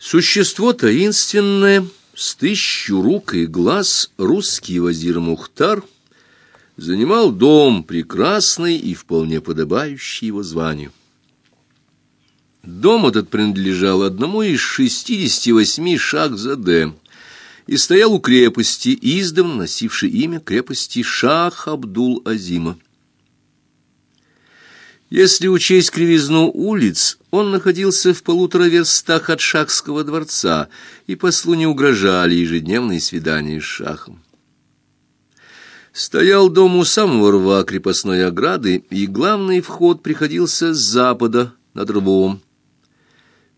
Существо таинственное, с тысячу рук и глаз, русский вазир Мухтар занимал дом прекрасный и вполне подобающий его званию. Дом этот принадлежал одному из шестидесяти восьми Шах-Заде и стоял у крепости, издавна носившей имя крепости Шах-Абдул-Азима. Если учесть кривизну улиц, он находился в полутора верстах от Шахского дворца, и послу не угрожали ежедневные свидания с Шахом. Стоял дом у самого рва крепостной ограды, и главный вход приходился с запада над рвом.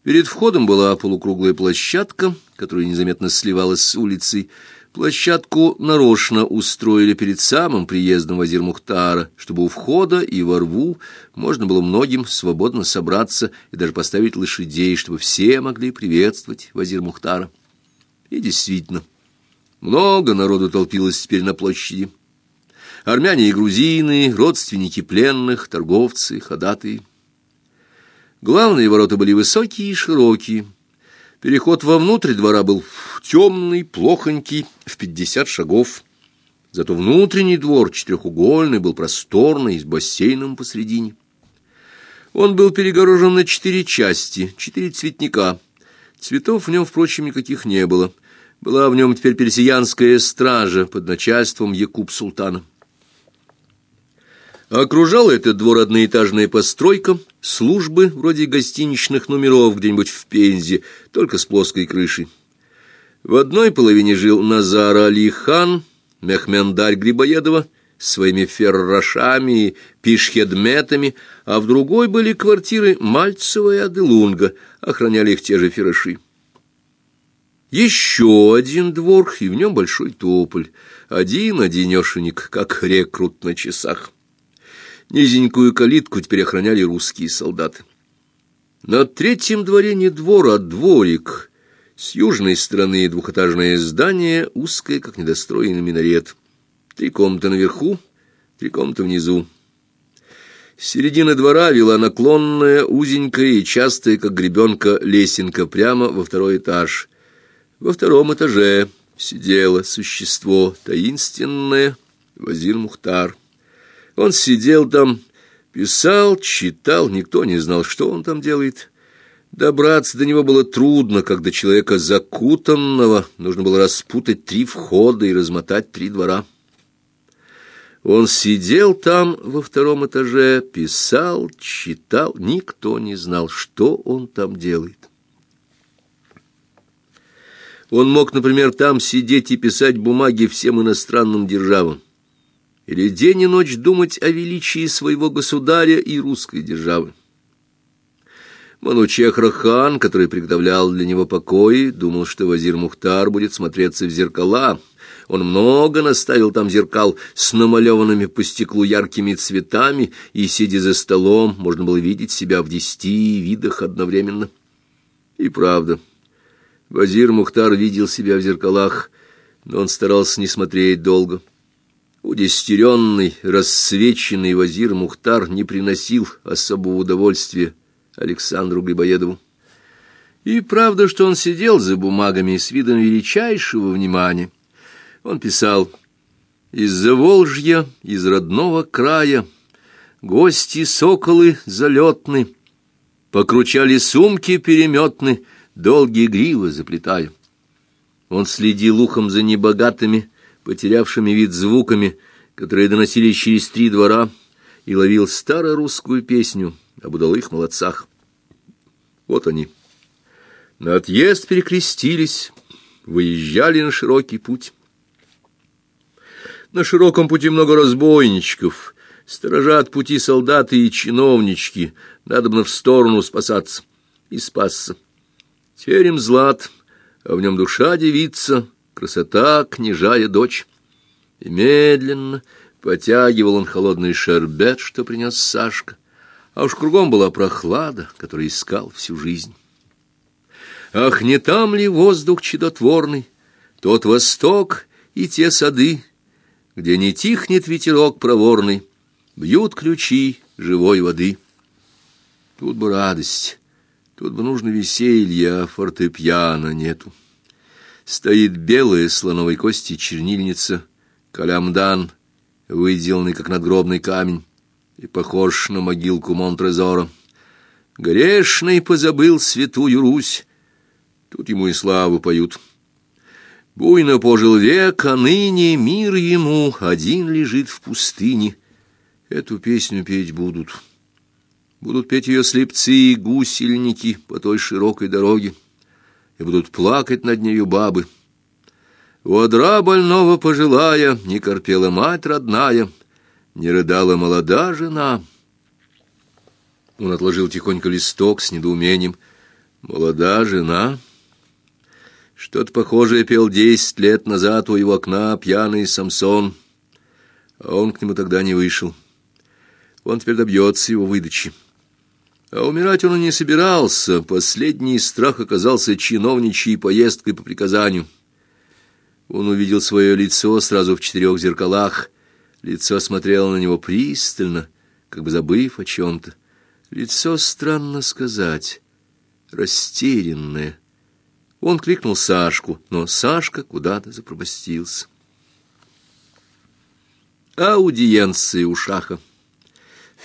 Перед входом была полукруглая площадка, которая незаметно сливалась с улицей, Площадку нарочно устроили перед самым приездом Вазир Мухтара, чтобы у входа и во рву можно было многим свободно собраться и даже поставить лошадей, чтобы все могли приветствовать Вазир Мухтара. И действительно, много народу толпилось теперь на площади. Армяне и грузины, родственники пленных, торговцы, ходатые. Главные ворота были высокие и широкие, Переход вовнутрь двора был темный, плохонький, в пятьдесят шагов. Зато внутренний двор, четырехугольный, был просторный, с бассейном посредине. Он был перегорожен на четыре части, четыре цветника. Цветов в нем, впрочем, никаких не было. Была в нем теперь персиянская стража под начальством Якуб-султана. Окружала этот двор одноэтажная постройка, службы вроде гостиничных номеров где-нибудь в Пензе, только с плоской крышей. В одной половине жил Назар Али-хан, Мехмендарь Грибоедова, своими феррашами и пишхедметами, а в другой были квартиры Мальцева и Аделунга, охраняли их те же ферраши. Еще один двор, и в нем большой тополь, один-одинешенек, как рекрут на часах. Низенькую калитку теперь охраняли русские солдаты. На третьем дворе не двор, а дворик. С южной стороны двухэтажное здание, узкое, как недостроенный минарет. Три комнаты наверху, три комнаты внизу. Середина двора вела наклонная, узенькая и частая, как гребенка, лесенка прямо во второй этаж. Во втором этаже сидело существо таинственное, Вазир Мухтар. Он сидел там, писал, читал, никто не знал, что он там делает. Добраться до него было трудно, до человека закутанного, нужно было распутать три входа и размотать три двора. Он сидел там во втором этаже, писал, читал, никто не знал, что он там делает. Он мог, например, там сидеть и писать бумаги всем иностранным державам или день и ночь думать о величии своего государя и русской державы. Манучехра-хан, который приготовлял для него покои, думал, что вазир Мухтар будет смотреться в зеркала. Он много наставил там зеркал с намалеванными по стеклу яркими цветами, и, сидя за столом, можно было видеть себя в десяти видах одновременно. И правда, вазир Мухтар видел себя в зеркалах, но он старался не смотреть долго. Удестеренный, рассвеченный вазир Мухтар не приносил особого удовольствия Александру Грибоедову. И правда, что он сидел за бумагами с видом величайшего внимания. Он писал «Из-за Волжья, из родного края, гости соколы залетны, покручали сумки переметны, долгие гривы заплетая». Он следил ухом за небогатыми, потерявшими вид звуками, которые доносились через три двора, и ловил старорусскую песню об удалых молодцах. Вот они. На отъезд перекрестились, выезжали на широкий путь. На широком пути много разбойничков, сторожат пути солдаты и чиновнички, надо бы в сторону спасаться. И спасся. Терем злат, а в нем душа девица — красота княжая дочь. И медленно потягивал он холодный шербет, что принес Сашка, а уж кругом была прохлада, которую искал всю жизнь. Ах, не там ли воздух чудотворный, тот восток и те сады, где не тихнет ветерок проворный, бьют ключи живой воды. Тут бы радость, Тут бы нужно веселье, а фортепиано нету. Стоит белая слоновой кости чернильница, калямдан, выделанный как надгробный камень, и похож на могилку Монтрезора. Грешный позабыл святую Русь. Тут ему и славу поют. Буйно пожил век, а ныне мир ему один лежит в пустыне. Эту песню петь будут. Будут петь ее слепцы и гусельники по той широкой дороге, и будут плакать над нею бабы. У одра больного пожилая, не корпела мать родная, не рыдала молода жена. Он отложил тихонько листок с недоумением. Молода жена... Что-то похожее пел десять лет назад у его окна пьяный Самсон, а он к нему тогда не вышел. Он теперь добьется его выдачи. А умирать он и не собирался. Последний страх оказался чиновничьей поездкой по приказанию. Он увидел свое лицо сразу в четырех зеркалах. Лицо смотрело на него пристально, как бы забыв о чем-то. Лицо, странно сказать, растерянное, он крикнул Сашку, но Сашка куда-то запропастился. Аудиенция у Шаха.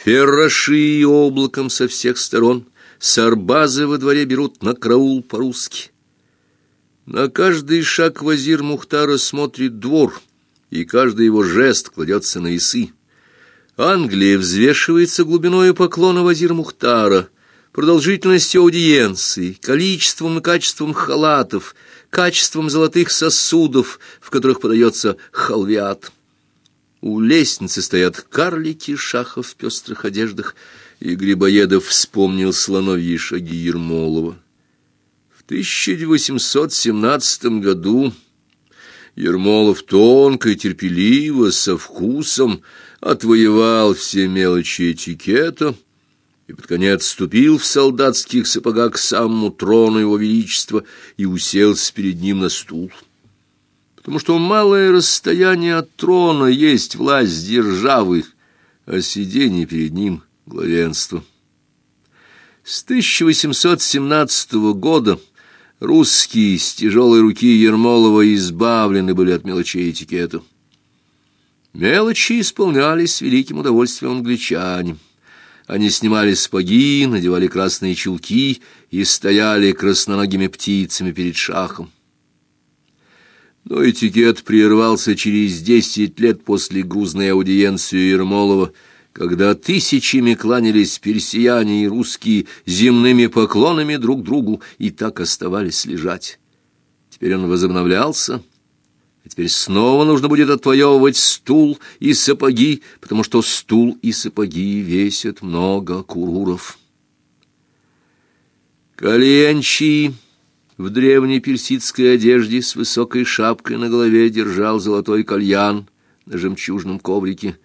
Ферраши облаком со всех сторон, сарбазы во дворе берут на караул по-русски. На каждый шаг вазир Мухтара смотрит двор, и каждый его жест кладется на исы. Англия взвешивается глубиною поклона вазир Мухтара — продолжительностью аудиенции, количеством и качеством халатов, качеством золотых сосудов, в которых подается халвиат. У лестницы стоят карлики шахов в пестрых одеждах, и Грибоедов вспомнил слоновьи шаги Ермолова. В 1817 году Ермолов тонко и терпеливо, со вкусом отвоевал все мелочи этикета, и под конец ступил в солдатских сапогах к самому трону его величества и уселся перед ним на стул. Потому что малое расстояние от трона есть власть державы, а сидение перед ним — главенство. С 1817 года русские с тяжелой руки Ермолова избавлены были от мелочей этикета. Мелочи исполнялись с великим удовольствием англичане. Они снимали сапоги, надевали красные чулки и стояли красноногими птицами перед шахом. Но этикет прервался через десять лет после грузной аудиенции Ермолова, когда тысячами кланялись персияне и русские земными поклонами друг другу и так оставались лежать. Теперь он возобновлялся, и теперь снова нужно будет отвоевывать стул и сапоги, потому что стул и сапоги весят много куруров. Коленчий в древней персидской одежде с высокой шапкой на голове держал золотой кальян на жемчужном коврике.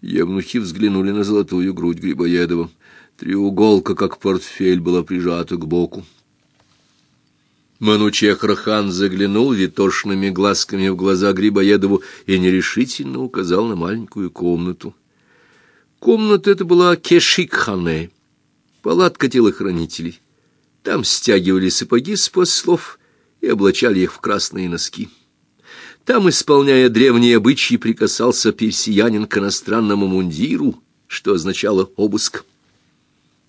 Евнухи взглянули на золотую грудь Грибоедова. Треуголка, как портфель, была прижата к боку. Манучехрахан заглянул витошными глазками в глаза Грибоедову и нерешительно указал на маленькую комнату. Комната эта была кешикхане, палатка телохранителей. Там стягивали сапоги с послов и облачали их в красные носки. Там, исполняя древние обычаи, прикасался персиянин к иностранному мундиру, что означало обыск.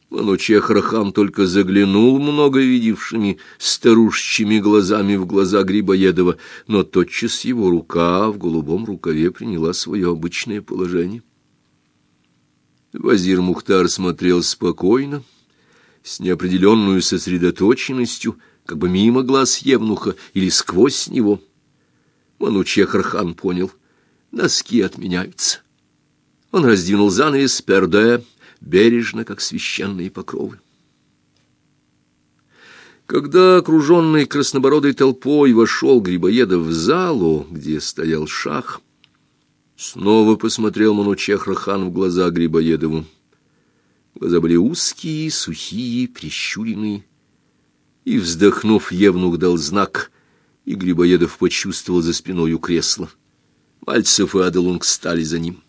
Манучех-Рахам только заглянул много видевшими старушечьими глазами в глаза Грибоедова, но тотчас его рука в голубом рукаве приняла свое обычное положение. Вазир Мухтар смотрел спокойно, с неопределенной сосредоточенностью, как бы мимо глаз Евнуха или сквозь него. Манучех-Рахам понял — носки отменяются. Он раздвинул занавес перде, бережно, как священные покровы. Когда, окруженный краснобородой толпой, вошел Грибоедов в залу, где стоял шах, снова посмотрел Манучех-Рахан в глаза Грибоедову. Глаза были узкие, сухие, прищуренные. И, вздохнув, Евнух дал знак, и Грибоедов почувствовал за спиной у кресла. Мальцев и Аделунг стали за ним.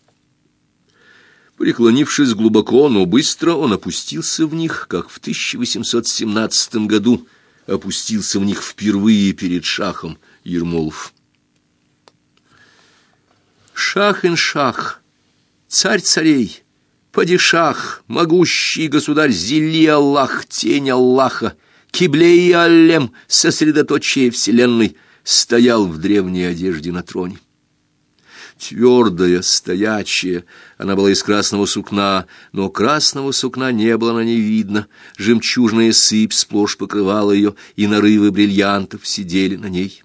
Преклонившись глубоко, но быстро, он опустился в них, как в 1817 году опустился в них впервые перед шахом Ермолов. Шах-ин-шах, царь царей, падишах, могущий государь Зили Аллах, тень Аллаха, Киблей Аллем, сосредоточие вселенной, стоял в древней одежде на троне твердая, стоячая. Она была из красного сукна, но красного сукна не было на ней видно. Жемчужная сыпь сплошь покрывала ее, и нарывы бриллиантов сидели на ней.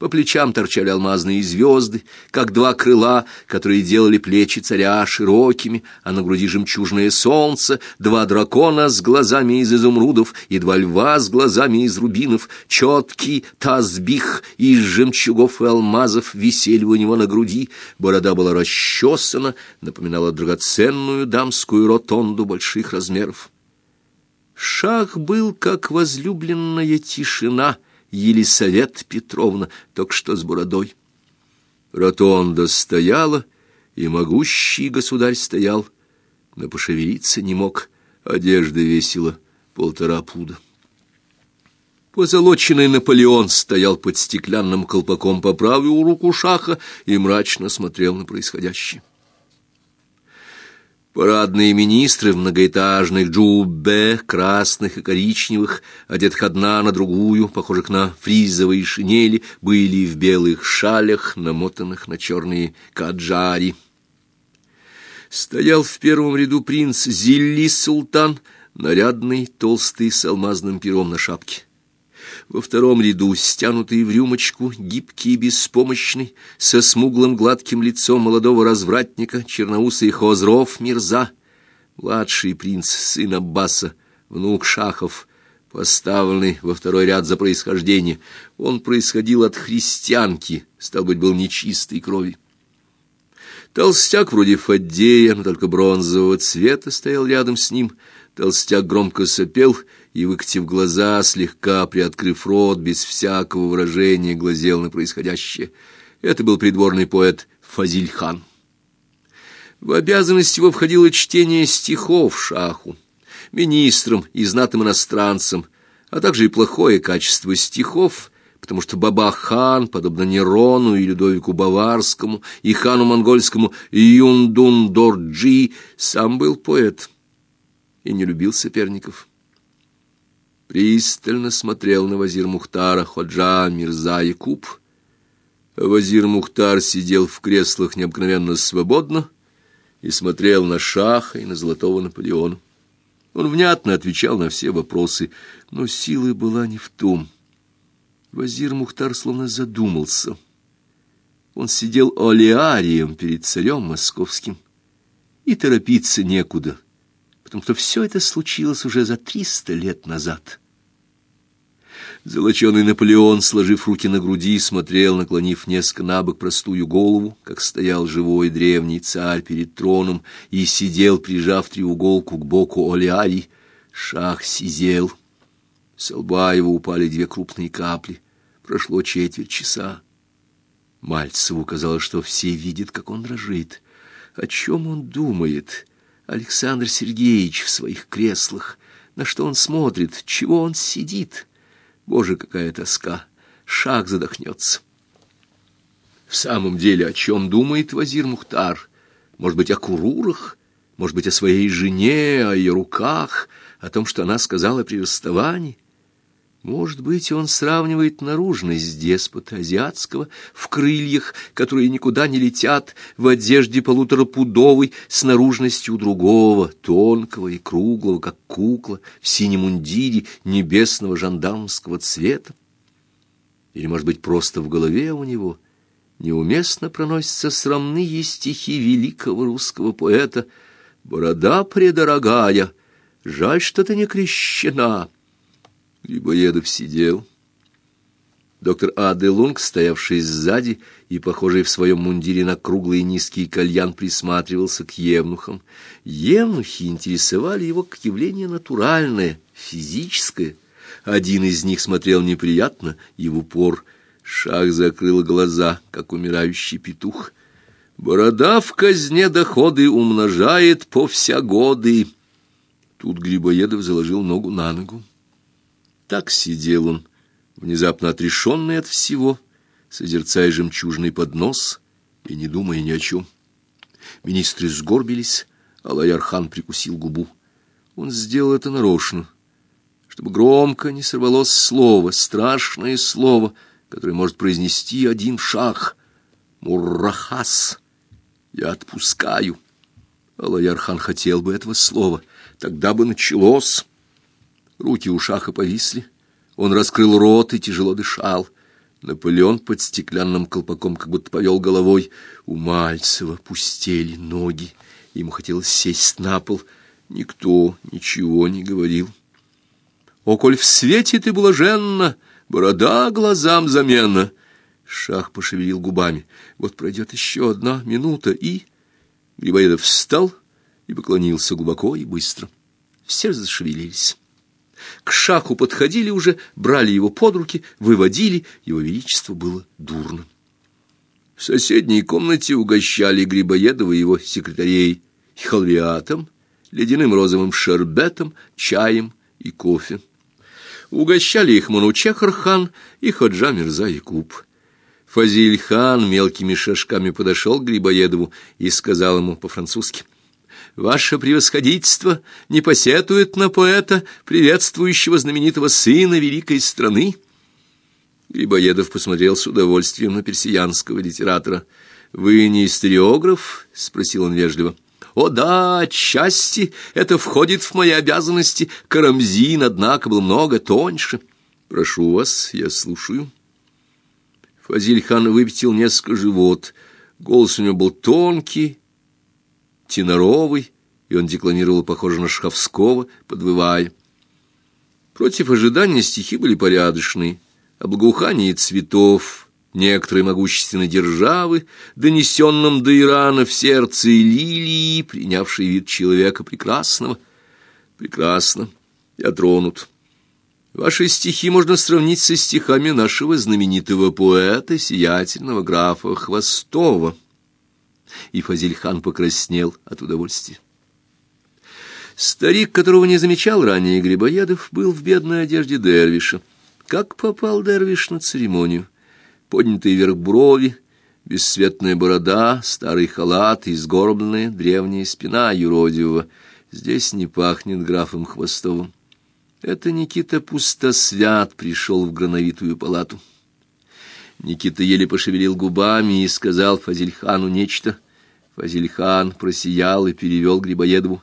По плечам торчали алмазные звезды, как два крыла, которые делали плечи царя широкими, а на груди жемчужное солнце, два дракона с глазами из изумрудов и два льва с глазами из рубинов, четкий тазбих из жемчугов и алмазов висели у него на груди, борода была расчесана, напоминала драгоценную дамскую ротонду больших размеров. Шах был, как возлюбленная тишина — Елисавета Петровна, только что с бородой. Ротонда стояла, и могущий государь стоял, но пошевелиться не мог, одежда весила полтора пуда. Позолоченный Наполеон стоял под стеклянным колпаком по правую руку шаха и мрачно смотрел на происходящее. Парадные министры в многоэтажных джуббе, красных и коричневых, одетых одна на другую, похожих на фризовые шинели, были в белых шалях, намотанных на черные каджари. Стоял в первом ряду принц Зилли Султан, нарядный, толстый, с алмазным пером на шапке. Во втором ряду, стянутый в рюмочку, гибкий и беспомощный, со смуглым гладким лицом молодого развратника, черноусый Хозров Мирза, младший принц, сын Аббаса, внук Шахов, поставленный во второй ряд за происхождение. Он происходил от христианки, стал быть, был нечистой крови. Толстяк вроде Фаддея, но только бронзового цвета, стоял рядом с ним. Толстяк громко сопел и, выкатив глаза, слегка приоткрыв рот, без всякого выражения глазел на происходящее. Это был придворный поэт Фазильхан. В обязанность его входило чтение стихов шаху, министрам и знатным иностранцам, а также и плохое качество стихов, потому что Баба-хан, подобно Нерону и Людовику Баварскому, и хану монгольскому Юндун-Дорджи, сам был поэт и не любил соперников пристально смотрел на вазир Мухтара Ходжа Мирза Якуб. Вазир Мухтар сидел в креслах необыкновенно свободно и смотрел на Шаха и на Золотого Наполеона. Он внятно отвечал на все вопросы, но силы была не в том. Вазир Мухтар словно задумался. Он сидел олеарием перед царем московским, и торопиться некуда — потому что все это случилось уже за триста лет назад. Золоченый Наполеон, сложив руки на груди, смотрел, наклонив несколько набок простую голову, как стоял живой древний царь перед троном и сидел, прижав треуголку к боку Олеари. Шах сидел. С лба его упали две крупные капли. Прошло четверть часа. Мальцеву казалось, что все видят, как он дрожит. О чем он думает? Александр Сергеевич в своих креслах. На что он смотрит? Чего он сидит? Боже, какая тоска! Шаг задохнется. В самом деле, о чем думает Вазир Мухтар? Может быть, о курурах? Может быть, о своей жене, о ее руках, о том, что она сказала при расставании? Может быть, он сравнивает наружность деспота азиатского в крыльях, которые никуда не летят, в одежде полуторапудовой, с наружностью другого, тонкого и круглого, как кукла, в синем мундире небесного жандармского цвета. Или, может быть, просто в голове у него неуместно проносятся срамные стихи великого русского поэта «Борода предорогая, жаль, что ты не крещена». Грибоедов сидел. Доктор А. де Лунг, стоявший сзади и похожий в своем мундире на круглый низкий кальян, присматривался к евнухам. Евнухи интересовали его как явление натуральное, физическое. Один из них смотрел неприятно и в упор. Шах закрыл глаза, как умирающий петух. Борода в казне доходы умножает по вся годы. Тут Грибоедов заложил ногу на ногу. Так сидел он, внезапно отрешенный от всего, созерцая жемчужный поднос и не думая ни о чем. Министры сгорбились, а Лаярхан прикусил губу. Он сделал это нарочно, чтобы громко не сорвалось слово, страшное слово, которое может произнести один шах. Муррахас. Я отпускаю. Алаярхан хотел бы этого слова. Тогда бы началось. Руки у шаха повисли. Он раскрыл рот и тяжело дышал. Наполеон под стеклянным колпаком как будто повел головой. У Мальцева пустели ноги. Ему хотелось сесть на пол. Никто ничего не говорил. «О, коль в свете ты блаженна, борода глазам замена!» Шах пошевелил губами. «Вот пройдет еще одна минута, и...» Грибоедов встал и поклонился глубоко и быстро. Все зашевелились. К шаху подходили уже, брали его под руки, выводили. Его величество было дурно. В соседней комнате угощали Грибоедова его секретарей халвиатом, ледяным розовым шербетом, чаем и кофе. Угощали их Манучехар-хан и Ходжа Мирза Якуб. Фазиль-хан мелкими шажками подошел к Грибоедову и сказал ему по-французски — Ваше превосходительство не посетует на поэта, приветствующего знаменитого сына великой страны. Грибоедов посмотрел с удовольствием на персиянского литератора. Вы не историограф? спросил он вежливо. О да, отчасти это входит в мои обязанности. Карамзин, однако, был много тоньше. Прошу вас, я слушаю. Фазиль-хан выпятил несколько живот. Голос у него был тонкий, теноровый, и он декламировал, похоже на Шховского, подвывая. Против ожидания стихи были порядочные, о благоухании цветов, некоторой могущественной державы, донесенном до Ирана в сердце лилии, принявшей вид человека прекрасного. Прекрасно, я тронут. Ваши стихи можно сравнить со стихами нашего знаменитого поэта, сиятельного графа Хвостова и Фазильхан покраснел от удовольствия. Старик, которого не замечал ранее Грибоедов, был в бедной одежде дервиша. Как попал дервиш на церемонию? Поднятые вверх брови, бесцветная борода, старый халат и древняя спина юродивого. Здесь не пахнет графом Хвостовым. Это Никита Пустосвят пришел в грановитую палату. Никита еле пошевелил губами и сказал Фазильхану нечто. Фазильхан просиял и перевел Грибоедову.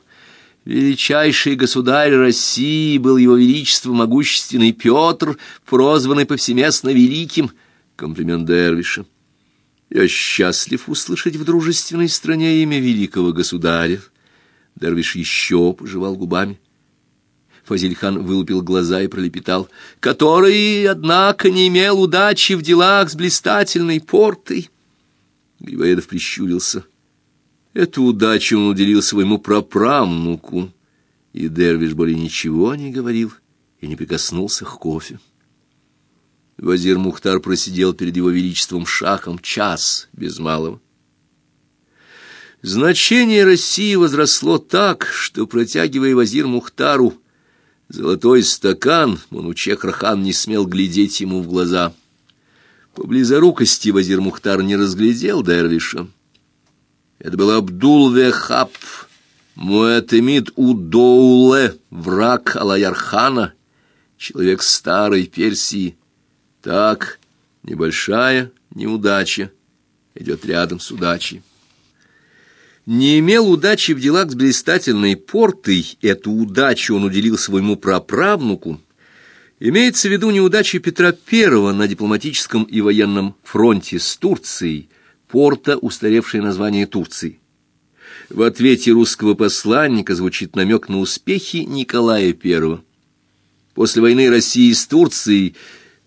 Величайший государь России был его величество могущественный Петр, прозванный повсеместно великим. Комплимент Дервиша. Я счастлив услышать в дружественной стране имя великого государя. Дервиш еще пожевал губами. Фазильхан вылупил глаза и пролепетал, который, однако, не имел удачи в делах с блистательной портой. Грибоедов прищурился. Эту удачу он уделил своему праправнуку, и Дервиш более ничего не говорил и не прикоснулся к кофе. Вазир Мухтар просидел перед его величеством шахом час без малого. Значение России возросло так, что, протягивая Вазир Мухтару Золотой стакан Манучех-Рахан не смел глядеть ему в глаза. По близорукости Вазир Мухтар не разглядел Дервиша. Это был Абдул-Вехаб, Муэтемид Удоуле, враг Алаярхана, человек старой Персии. Так, небольшая неудача идет рядом с удачей не имел удачи в делах с блистательной портой, эту удачу он уделил своему праправнуку, имеется в виду неудачи Петра I на дипломатическом и военном фронте с Турцией, порта, устаревшее название Турции. В ответе русского посланника звучит намек на успехи Николая I. После войны России с Турцией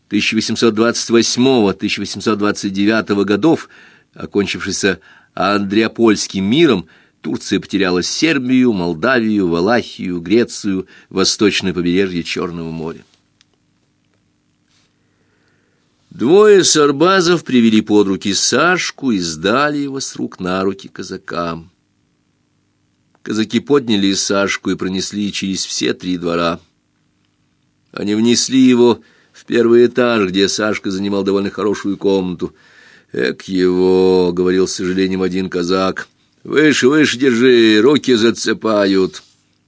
1828-1829 годов, окончившейся а Андреапольским миром Турция потеряла Сербию, Молдавию, Валахию, Грецию, восточное побережье Черного моря. Двое сарбазов привели под руки Сашку и сдали его с рук на руки казакам. Казаки подняли Сашку и пронесли через все три двора. Они внесли его в первый этаж, где Сашка занимал довольно хорошую комнату. «Эк его!» — говорил с сожалением один казак. «Выше, выше держи, руки зацепают!»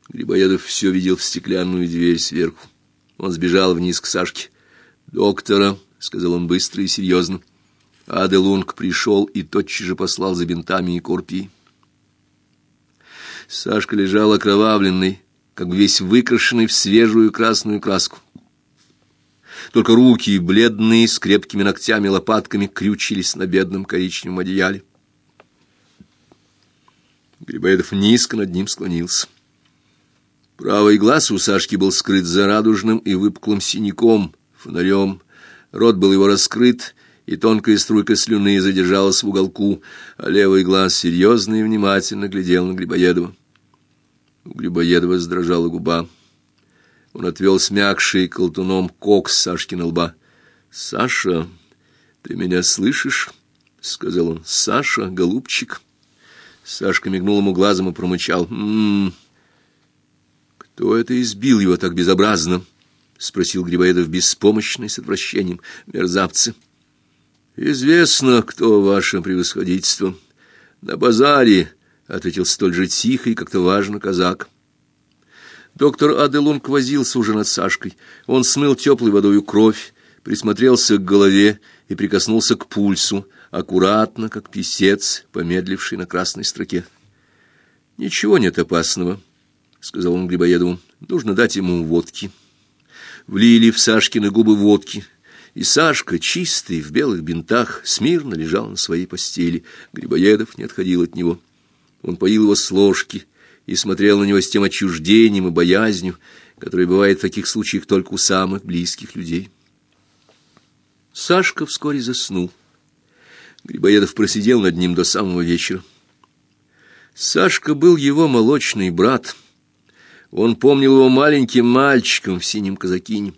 Грибоедов все видел в стеклянную дверь сверху. Он сбежал вниз к Сашке. «Доктора», — сказал он быстро и серьезно. Аделунг пришел и тотчас же послал за бинтами и корпией. Сашка лежал окровавленный, как весь выкрашенный в свежую красную краску. Только руки, бледные, с крепкими ногтями лопатками, крючились на бедном коричневом одеяле. Грибоедов низко над ним склонился. Правый глаз у Сашки был скрыт за радужным и выпуклым синяком, фонарем. Рот был его раскрыт, и тонкая струйка слюны задержалась в уголку, а левый глаз серьезно и внимательно глядел на Грибоедова. У Грибоедова задрожала губа. Он отвел смягший колтуном кок с Сашкина лба. «Саша, ты меня слышишь?» — сказал он. «Саша, голубчик». Сашка мигнул ему глазом и промычал. «М -м -м. «Кто это избил его так безобразно?» — спросил Грибоедов беспомощный с отвращением. «Мерзавцы». «Известно, кто ваше превосходительство. На базаре», — ответил столь же тихо и как-то важно казак. Доктор Аделунг возился уже над Сашкой. Он смыл теплой водой кровь, присмотрелся к голове и прикоснулся к пульсу, аккуратно, как писец, помедливший на красной строке. «Ничего нет опасного», — сказал он Грибоедову. «Нужно дать ему водки». Влили в Сашкины губы водки, и Сашка, чистый, в белых бинтах, смирно лежал на своей постели. Грибоедов не отходил от него. Он поил его с ложки и смотрел на него с тем отчуждением и боязнью, которое бывает в таких случаях только у самых близких людей. Сашка вскоре заснул. Грибоедов просидел над ним до самого вечера. Сашка был его молочный брат. Он помнил его маленьким мальчиком в синем казакине.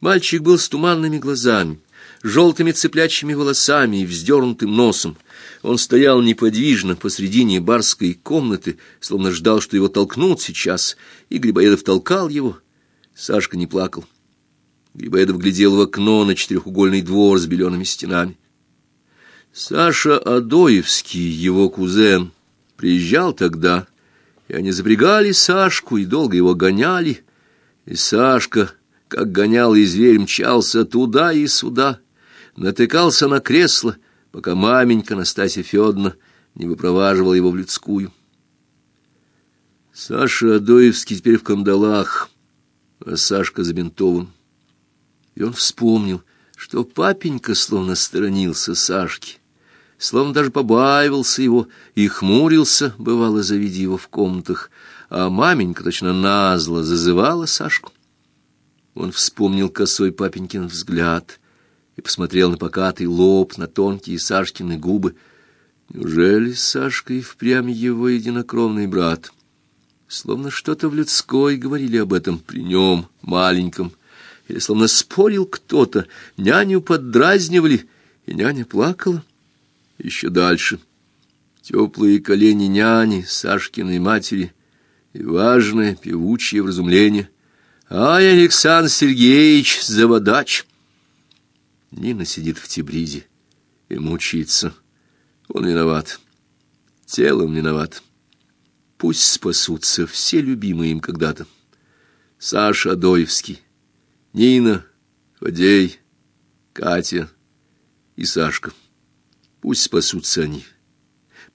Мальчик был с туманными глазами, желтыми цыплячьими волосами и вздернутым носом. Он стоял неподвижно посредине барской комнаты, словно ждал, что его толкнут сейчас, и Грибоедов толкал его. Сашка не плакал. Грибоедов глядел в окно на четырехугольный двор с белеными стенами. Саша Адоевский, его кузен, приезжал тогда, и они запрягали Сашку и долго его гоняли. И Сашка, как гонял и зверь, мчался туда и сюда, натыкался на кресло — пока маменька Настасья Федоровна не выпроваживала его в людскую. Саша Адоевский теперь в кандалах, а Сашка забинтован. И он вспомнил, что папенька словно сторонился Сашки, словно даже побаивался его и хмурился, бывало, завидя его в комнатах, а маменька точно назло зазывала Сашку. Он вспомнил косой папенькин взгляд — и посмотрел на покатый лоб, на тонкие Сашкины губы. Неужели Сашка и впрямь его единокровный брат? Словно что-то в людской говорили об этом при нем, маленьком, или словно спорил кто-то, няню поддразнивали, и няня плакала. Еще дальше. Теплые колени няни, Сашкиной матери, и важное певучее вразумление. «Ай, Александр Сергеевич, заводач!» Нина сидит в Тибризе и мучается. Он виноват. Телом виноват. Пусть спасутся все любимые им когда-то. Саша Адоевский, Нина, Фадей, Катя и Сашка. Пусть спасутся они.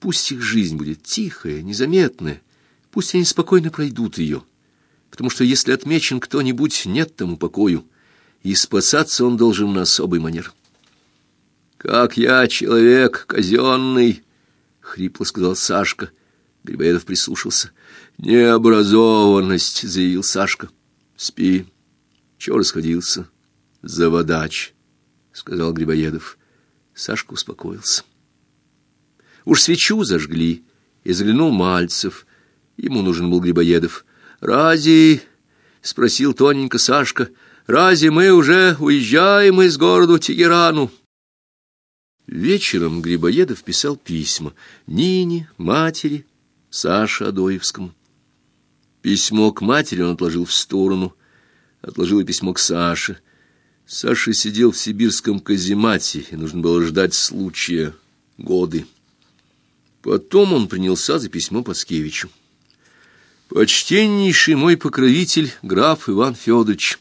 Пусть их жизнь будет тихая, незаметная. Пусть они спокойно пройдут ее. Потому что если отмечен кто-нибудь, нет тому покою и спасаться он должен на особый манер. «Как я человек казенный!» — хрипло сказал Сашка. Грибоедов прислушался. «Необразованность!» — заявил Сашка. «Спи. Чего расходился?» «Заводач!» — сказал Грибоедов. Сашка успокоился. Уж свечу зажгли, и заглянул Мальцев. Ему нужен был Грибоедов. «Ради?» — спросил тоненько Сашка — Разве мы уже уезжаем из города Тегерану?» Вечером Грибоедов писал письма Нине, матери, Саше Адоевскому. Письмо к матери он отложил в сторону, отложил и письмо к Саше. Саша сидел в сибирском каземате, и нужно было ждать случая годы. Потом он принялся за письмо Паскевичу. «Почтеннейший мой покровитель, граф Иван Федорович,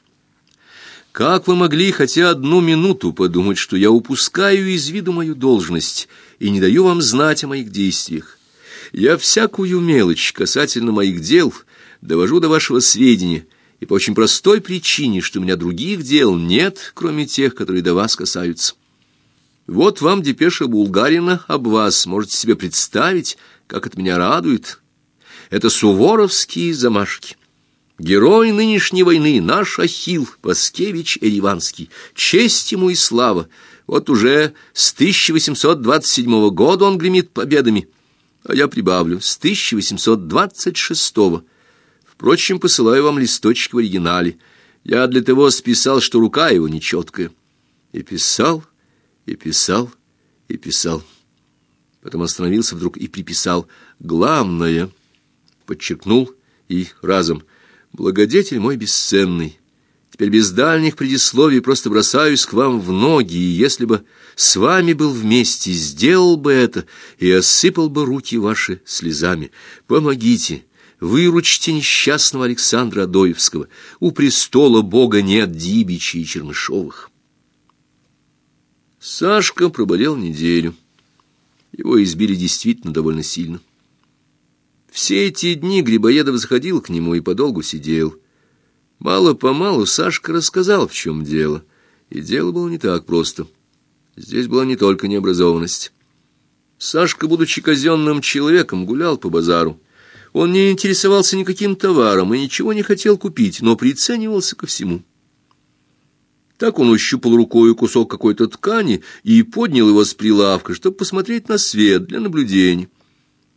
как вы могли хотя одну минуту подумать, что я упускаю из виду мою должность и не даю вам знать о моих действиях? Я всякую мелочь касательно моих дел довожу до вашего сведения, и по очень простой причине, что у меня других дел нет, кроме тех, которые до вас касаются. Вот вам депеша Булгарина об вас, можете себе представить, как это меня радует. Это суворовские замашки». Герой нынешней войны, наш Ахилл, Паскевич Эриванский, честь ему и слава. Вот уже с 1827 года он гремит победами, а я прибавлю, с 1826 -го. Впрочем, посылаю вам листочек в оригинале. Я для того списал, что рука его нечеткая. И писал, и писал, и писал. Потом остановился вдруг и приписал «главное», подчеркнул и разом – Благодетель мой бесценный, теперь без дальних предисловий просто бросаюсь к вам в ноги, и если бы с вами был вместе, сделал бы это и осыпал бы руки ваши слезами. Помогите, выручите несчастного Александра Адоевского. У престола Бога нет Дибичи и Чернышовых. Сашка проболел неделю. Его избили действительно довольно сильно. Все эти дни Грибоедов заходил к нему и подолгу сидел. Мало-помалу Сашка рассказал, в чем дело. И дело было не так просто. Здесь была не только необразованность. Сашка, будучи казенным человеком, гулял по базару. Он не интересовался никаким товаром и ничего не хотел купить, но приценивался ко всему. Так он ущупал рукой кусок какой-то ткани и поднял его с прилавка, чтобы посмотреть на свет для наблюдения.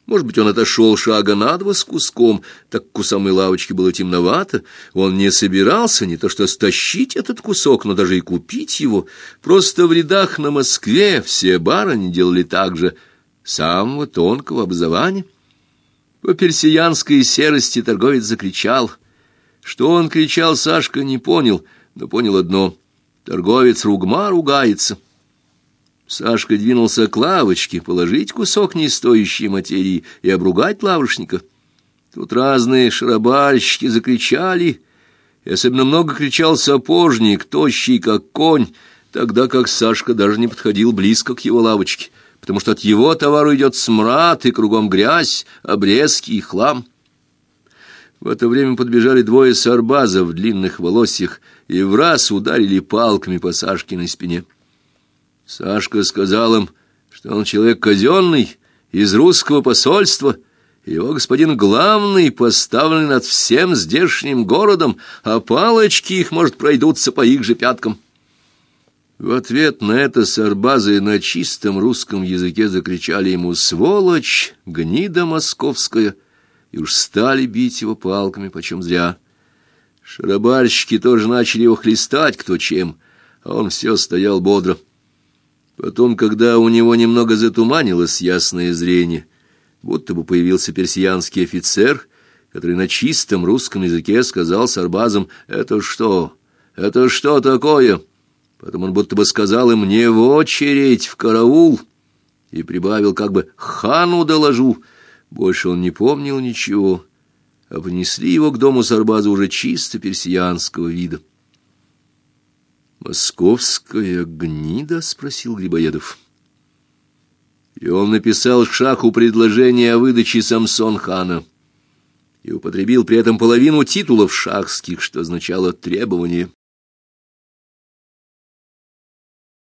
Может быть, он отошел шага на два с куском, так как у самой лавочки было темновато. Он не собирался не то что стащить этот кусок, но даже и купить его. Просто в рядах на Москве все барыни делали так же самого тонкого образования. По персиянской серости торговец закричал. Что он кричал, Сашка не понял, но понял одно — торговец ругма ругается. Сашка двинулся к лавочке, положить кусок нестоящей материи и обругать лавочника. Тут разные шарабальщики закричали, и особенно много кричал сапожник, тощий как конь, тогда как Сашка даже не подходил близко к его лавочке, потому что от его товару идет смрад и кругом грязь, обрезки и хлам. В это время подбежали двое сарбазов в длинных волосьях и в раз ударили палками по Сашкиной спине. Сашка сказал им, что он человек казенный, из русского посольства, его господин главный, поставленный над всем здешним городом, а палочки их, может, пройдутся по их же пяткам. В ответ на это сарбазы на чистом русском языке закричали ему «Сволочь! Гнида московская!» и уж стали бить его палками почем зря. Шарабарщики тоже начали его хлестать кто чем, а он все стоял бодро. Потом, когда у него немного затуманилось ясное зрение, будто бы появился персиянский офицер, который на чистом русском языке сказал с «Это что? Это что такое?» Потом он будто бы сказал им «Не в очередь, в караул!» и прибавил как бы «Хану доложу!» Больше он не помнил ничего, а понесли его к дому Сарбаза уже чисто персиянского вида. «Московская гнида?» — спросил Грибоедов. И он написал Шаху предложение о выдаче Самсон-хана и употребил при этом половину титулов шахских, что означало требование.